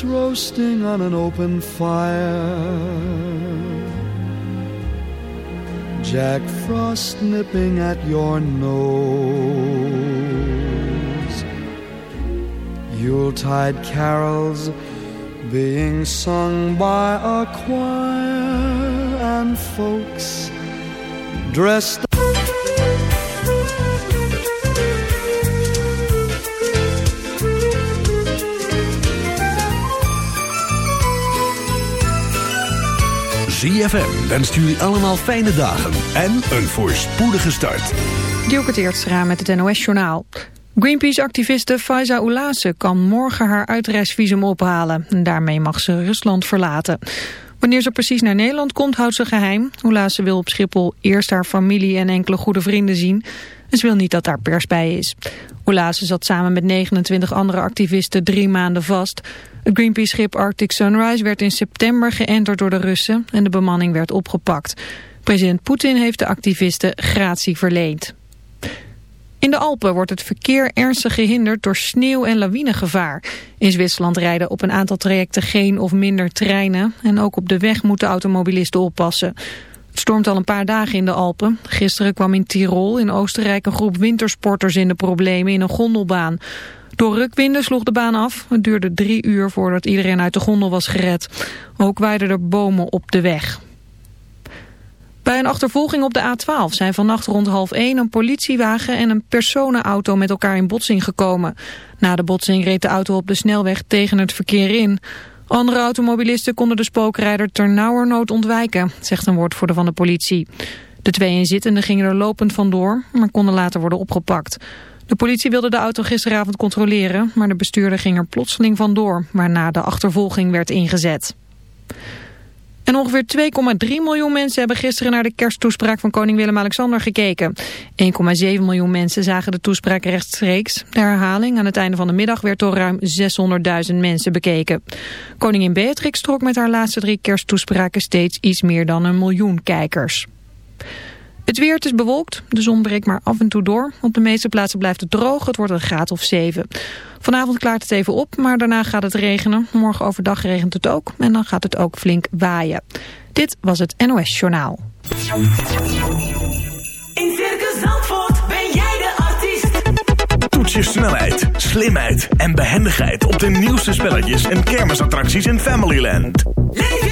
Roasting on an open fire. Jack Frost nipping at your nose. Yuletide carols being sung by a choir and folks dressed ZFM wenst jullie allemaal fijne dagen en een voorspoedige start. Dielke Teertstra met het NOS-journaal. Greenpeace-activiste Faiza Oulase kan morgen haar uitreisvisum ophalen. En daarmee mag ze Rusland verlaten. Wanneer ze precies naar Nederland komt, houdt ze geheim. Oulase wil op Schiphol eerst haar familie en enkele goede vrienden zien. En ze wil niet dat daar pers bij is. Oulase zat samen met 29 andere activisten drie maanden vast. Het Greenpeace-schip Arctic Sunrise werd in september geënterd door de Russen en de bemanning werd opgepakt. President Poetin heeft de activisten gratie verleend. In de Alpen wordt het verkeer ernstig gehinderd door sneeuw- en lawinegevaar. In Zwitserland rijden op een aantal trajecten geen of minder treinen. En ook op de weg moeten automobilisten oppassen. Het stormt al een paar dagen in de Alpen. Gisteren kwam in Tirol in Oostenrijk een groep wintersporters in de problemen in een gondelbaan. Door rukwinden sloeg de baan af. Het duurde drie uur voordat iedereen uit de gondel was gered. Ook waaiden er bomen op de weg. Bij een achtervolging op de A12 zijn vannacht rond half 1 een politiewagen en een personenauto met elkaar in botsing gekomen. Na de botsing reed de auto op de snelweg tegen het verkeer in. Andere automobilisten konden de spookrijder ternauwernood ontwijken, zegt een woordvoerder van de politie. De twee inzittenden gingen er lopend vandoor, maar konden later worden opgepakt. De politie wilde de auto gisteravond controleren, maar de bestuurder ging er plotseling vandoor, waarna de achtervolging werd ingezet. En ongeveer 2,3 miljoen mensen hebben gisteren naar de kersttoespraak van koning Willem-Alexander gekeken. 1,7 miljoen mensen zagen de toespraak rechtstreeks. De herhaling aan het einde van de middag werd door ruim 600.000 mensen bekeken. Koningin Beatrix trok met haar laatste drie kersttoespraken steeds iets meer dan een miljoen kijkers. Het weer, het is bewolkt. De zon breekt maar af en toe door. Op de meeste plaatsen blijft het droog. Het wordt een graad of 7. Vanavond klaart het even op, maar daarna gaat het regenen. Morgen overdag regent het ook. En dan gaat het ook flink waaien. Dit was het NOS Journaal. In Circus Zandvoort ben jij de artiest. Toets je snelheid, slimheid en behendigheid op de nieuwste spelletjes en kermisattracties in Familyland. Leef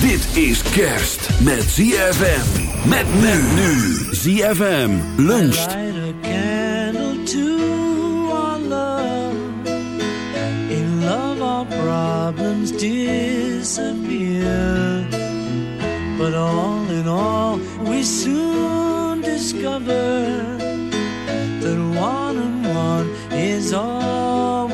Dit is kerst met ZFM. Met men nu. ZFM luncht. problems disappear. But all in all, we soon discover that one and one is all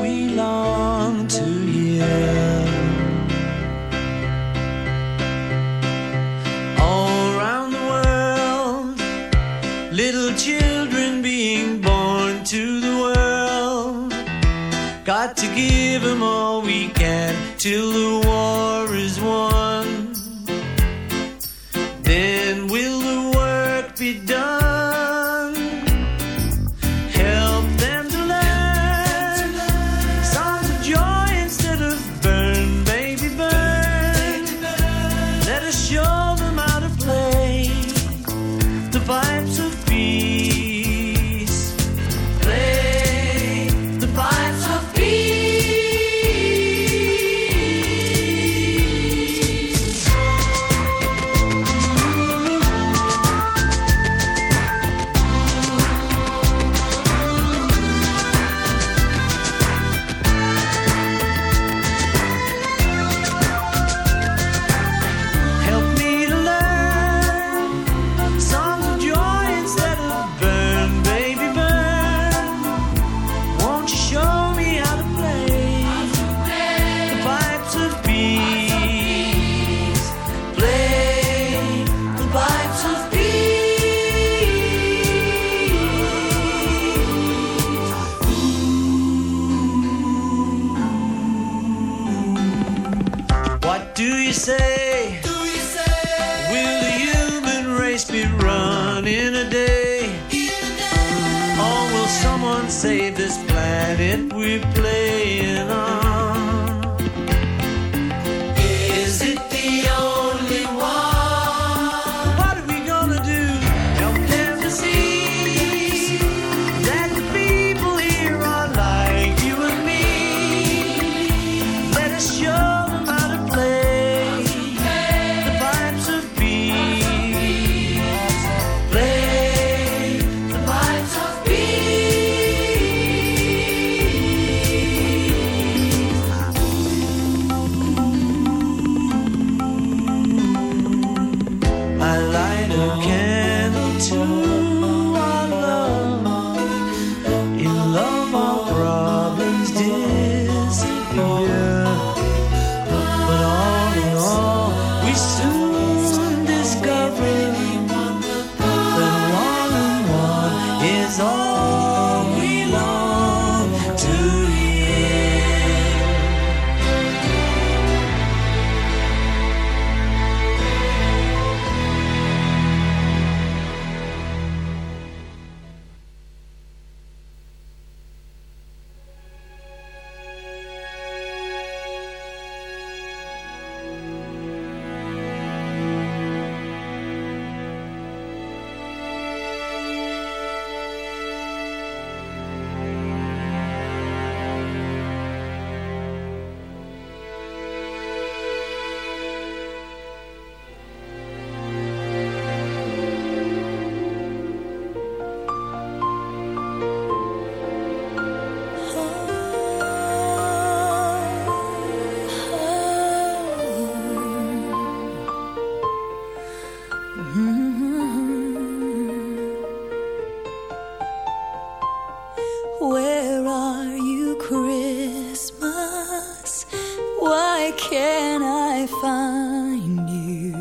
Why can't I find you?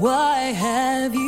Why have you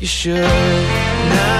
you should. Not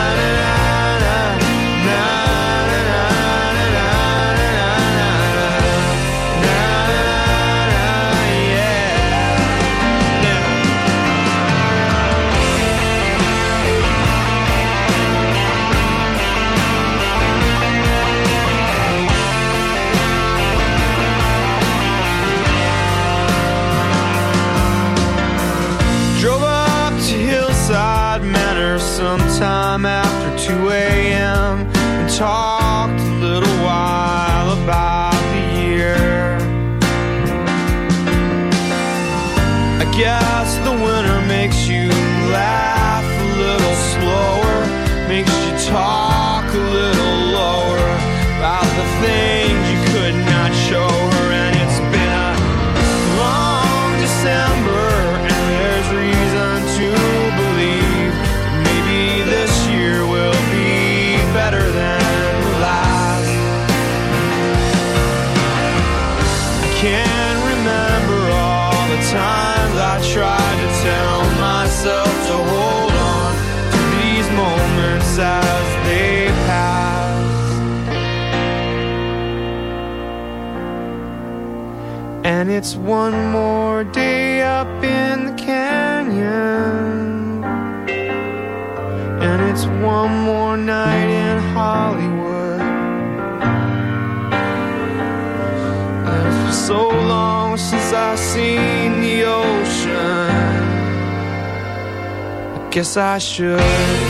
guess I should.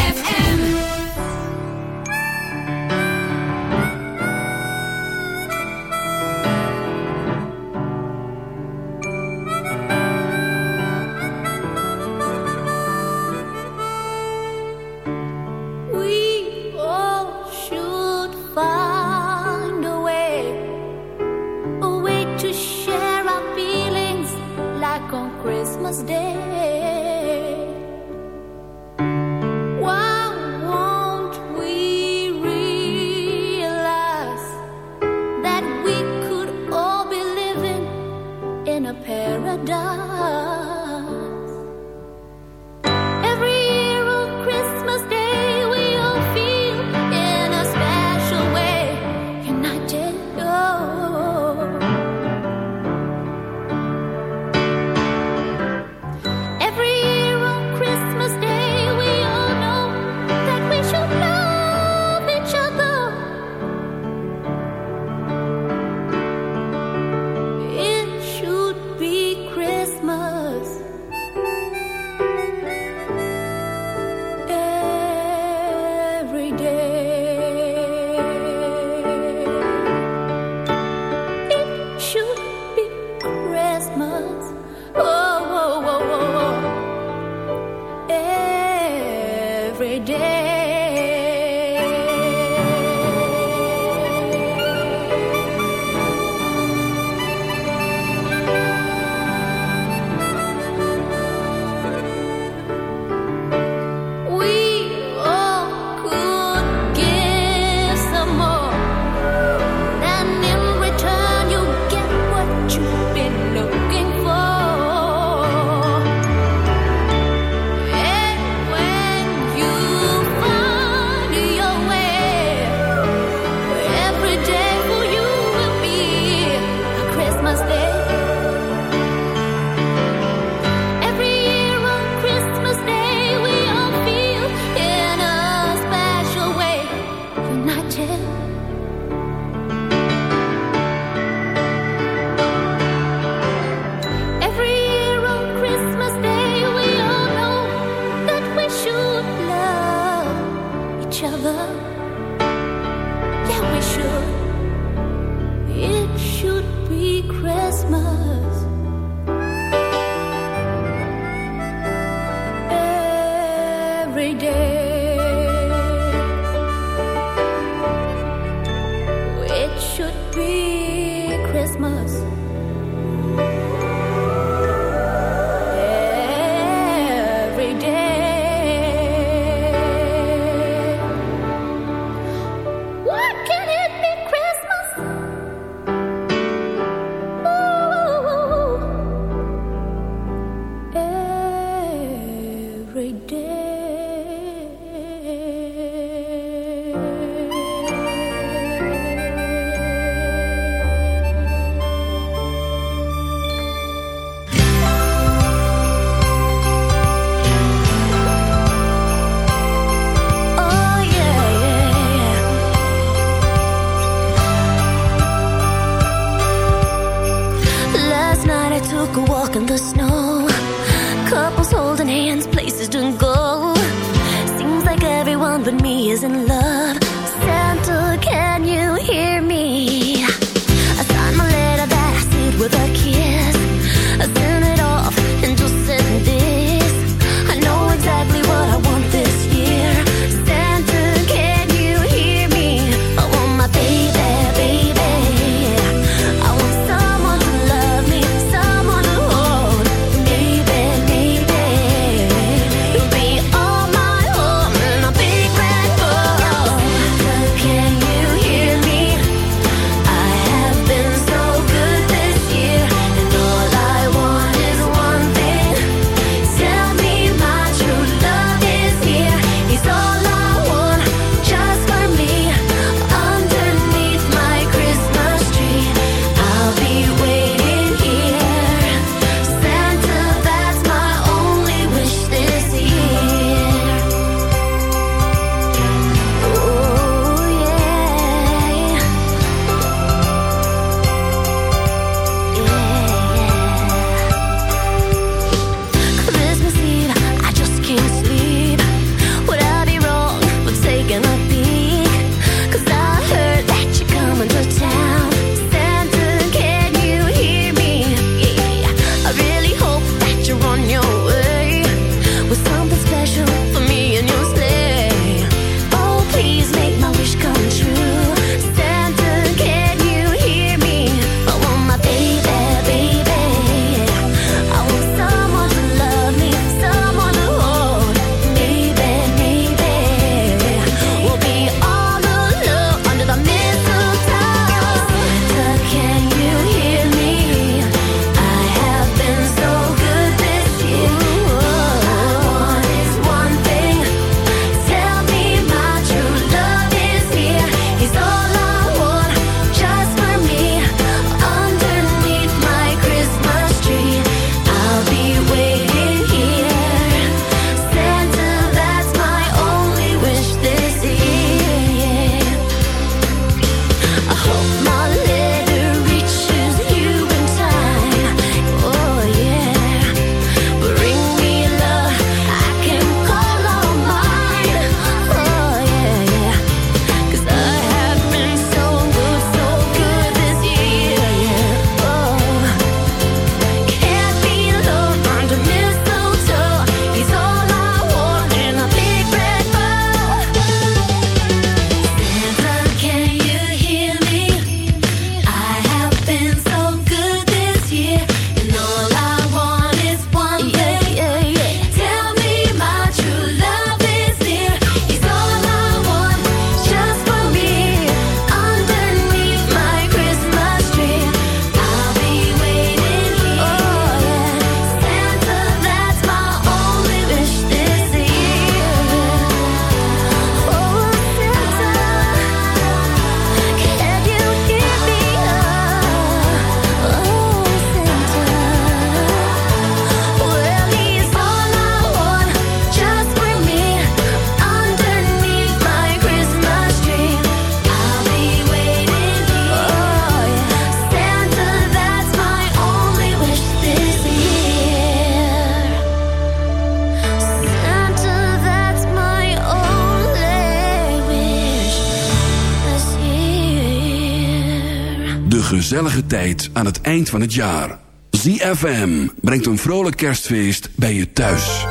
tijd aan het eind van het jaar. ZFM brengt een vrolijk kerstfeest bij je thuis.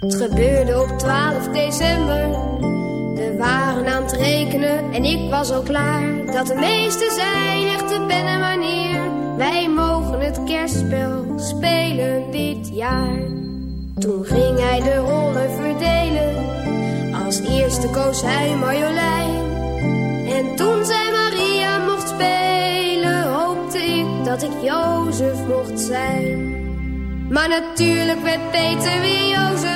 Het gebeurde op 12 december. We waren aan het rekenen en ik was al klaar. Dat de meeste zijn echte ben en wanneer. Wij mogen het kerstspel spelen dit jaar. Toen ging hij de rollen verdelen eerste koos hij Marjolein. En toen zij Maria mocht spelen, hoopte ik dat ik Jozef mocht zijn. Maar natuurlijk werd Peter weer Jozef.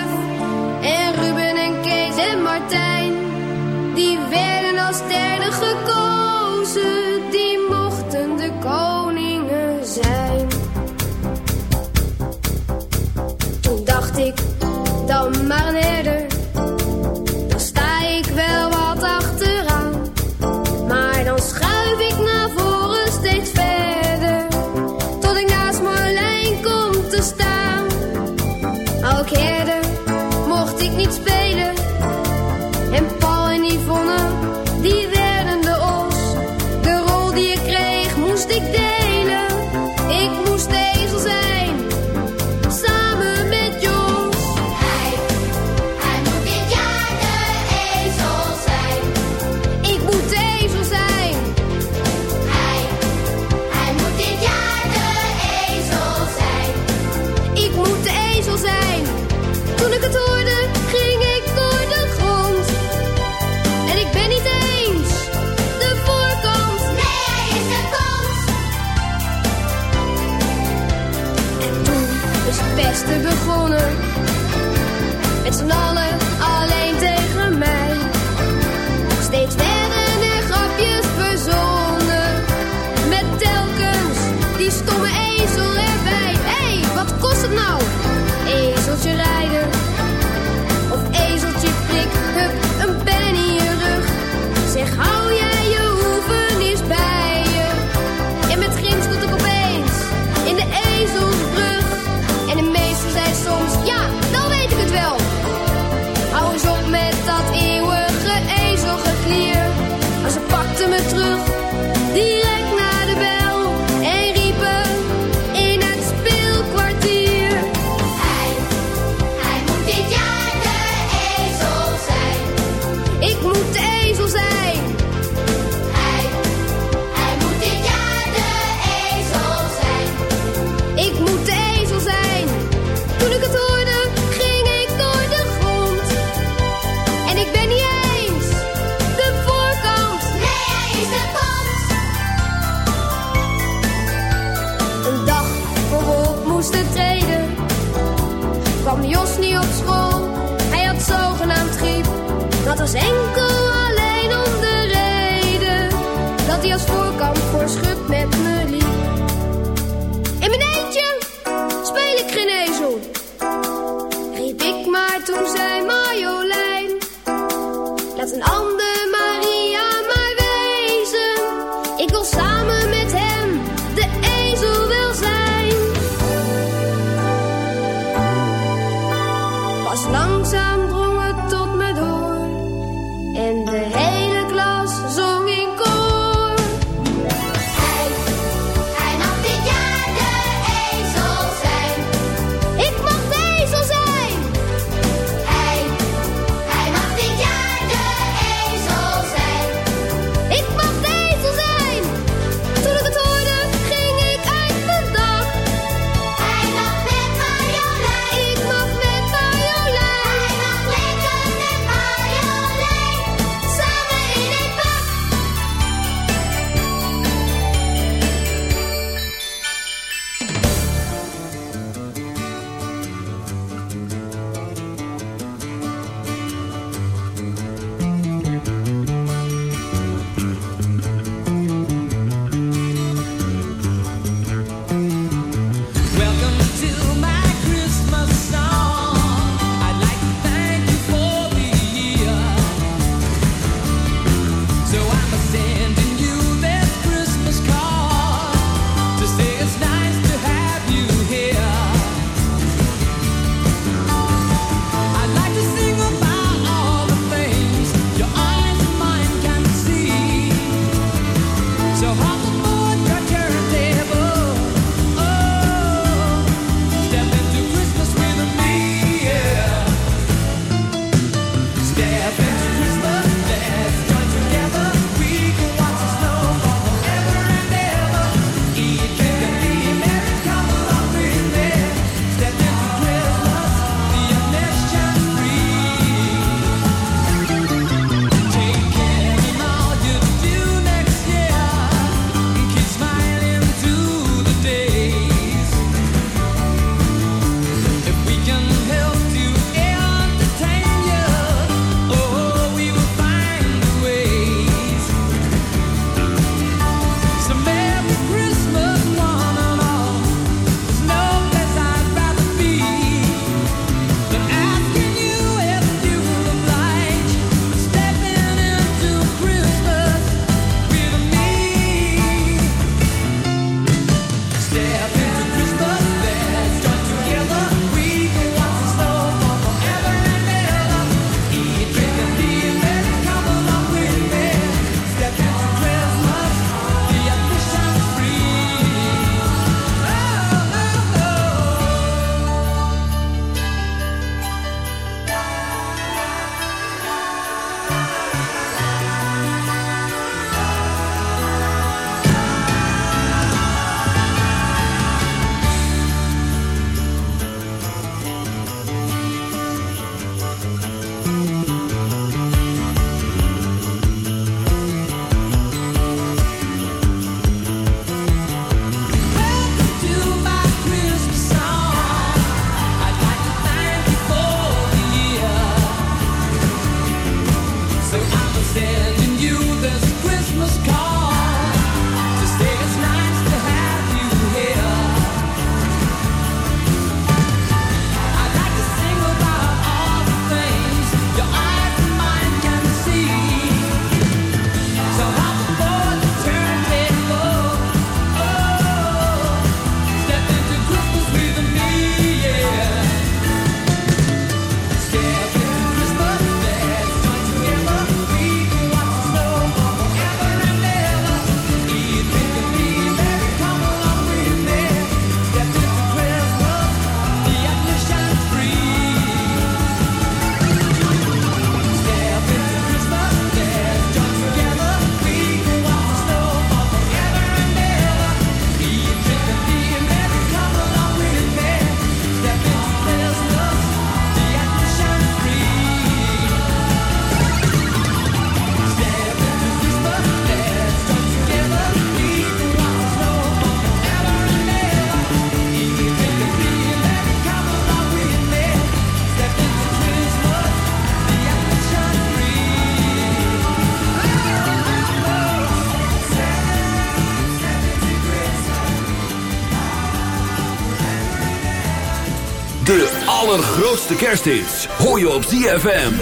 allergrootste kersthits hoor je op ZFM.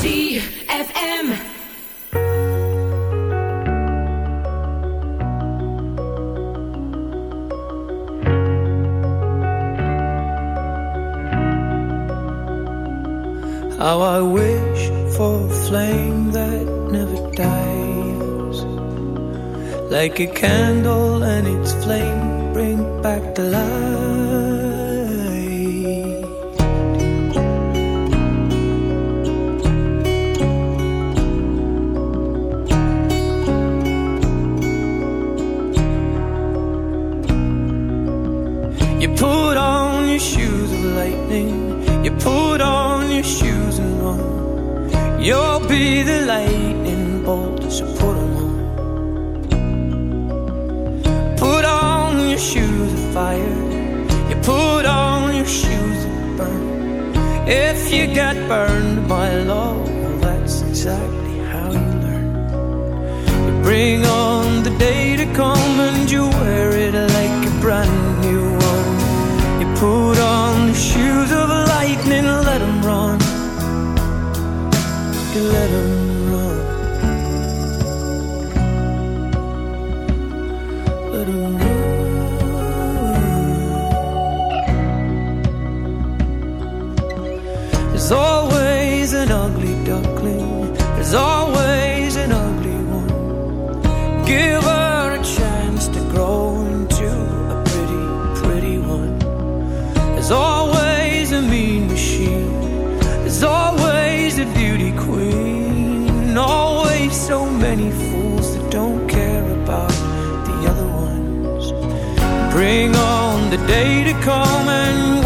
ZFM. How I wish for a flame that never dies Like a candle and its flame bring back the light if you get burned by love, well, that's exactly how you learn. You bring tiny fools that don't care about the other ones. Bring on the day to come and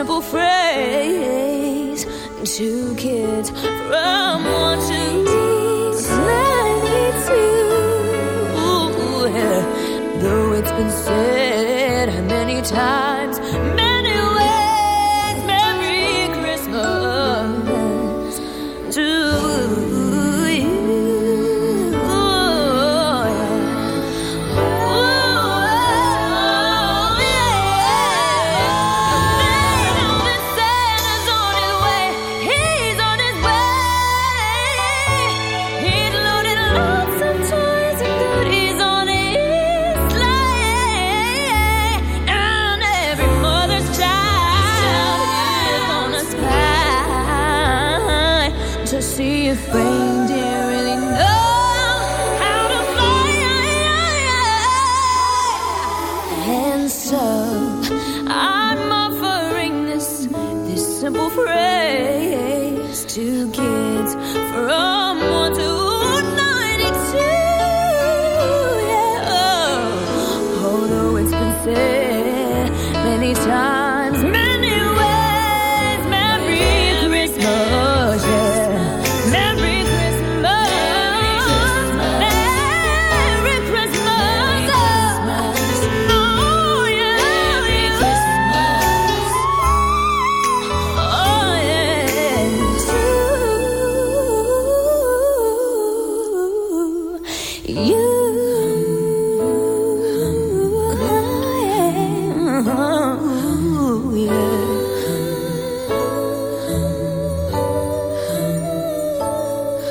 simple phrase. Two kids from one to Though it's been said many times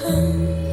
come.